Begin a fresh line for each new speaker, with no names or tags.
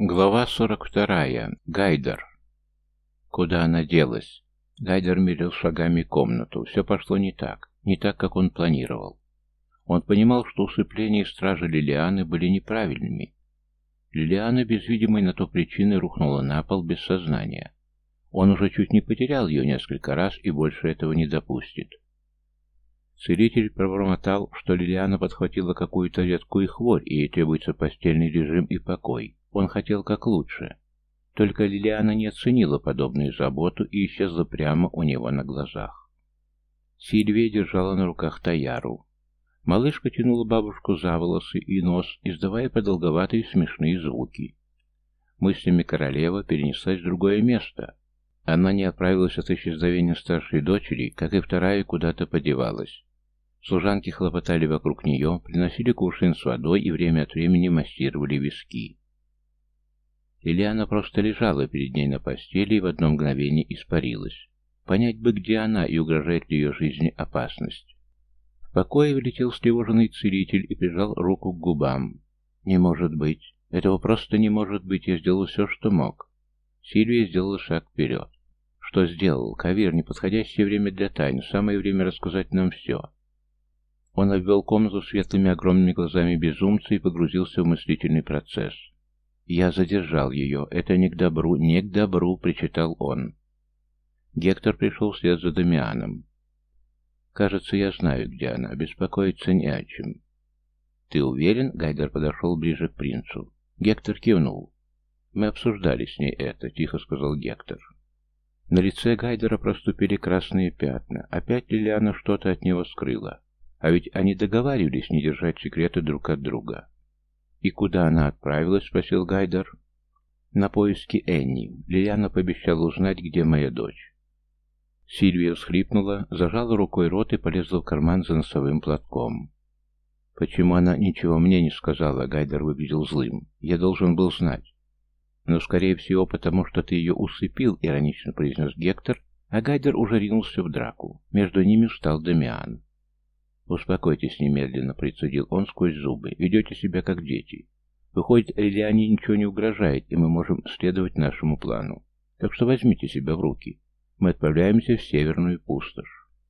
Глава 42. Гайдер. Куда она делась? Гайдер мерил шагами комнату. Все пошло не так. Не так, как он планировал. Он понимал, что усыпление и стражи Лилианы были неправильными. Лилиана без видимой на то причины рухнула на пол без сознания. Он уже чуть не потерял ее несколько раз и больше этого не допустит. Целитель пробормотал, что Лилиана подхватила какую-то редкую хворь, и ей требуется постельный режим и покой. Он хотел как лучше. Только Лилиана не оценила подобную заботу и исчезла прямо у него на глазах. Сильвия держала на руках Таяру. Малышка тянула бабушку за волосы и нос, издавая продолговатые смешные звуки. Мыслями королева перенеслась в другое место. Она не отправилась от исчезновения старшей дочери, как и вторая куда-то подевалась. Служанки хлопотали вокруг нее, приносили кувшин с водой и время от времени массировали виски. Ильяна просто лежала перед ней на постели и в одно мгновение испарилась. Понять бы, где она и угрожает ли ее жизни опасность. В покое влетел встревоженный целитель и прижал руку к губам. «Не может быть. Этого просто не может быть. Я сделал все, что мог». Сильвия сделала шаг вперед. «Что сделал? Кавир, неподходящее время для тайн. Самое время рассказать нам все». Он обвел комнату светлыми огромными глазами безумца и погрузился в мыслительный процесс. «Я задержал ее. Это не к добру, не к добру», — причитал он. Гектор пришел вслед за Дамианом. «Кажется, я знаю, где она. Беспокоиться не о чем». «Ты уверен?» — Гайдер подошел ближе к принцу. Гектор кивнул. «Мы обсуждали с ней это», — тихо сказал Гектор. На лице Гайдера проступили красные пятна. Опять Лилиана что-то от него скрыла. А ведь они договаривались не держать секреты друг от друга. «И куда она отправилась?» — спросил Гайдер. «На поиски Энни. Лилиана пообещала узнать, где моя дочь». Сильвия всхлипнула, зажала рукой рот и полезла в карман за носовым платком. «Почему она ничего мне не сказала?» — Гайдер выглядел злым. «Я должен был знать». «Но, скорее всего, потому что ты ее усыпил», — иронично произнес Гектор, а Гайдер уже ринулся в драку. Между ними встал Дамиан. «Успокойтесь немедленно», — прицедил он сквозь зубы. «Ведете себя как дети. Выходит, Лилиане ничего не угрожает, и мы можем следовать нашему плану. Так что возьмите себя в руки. Мы отправляемся в Северную пустошь».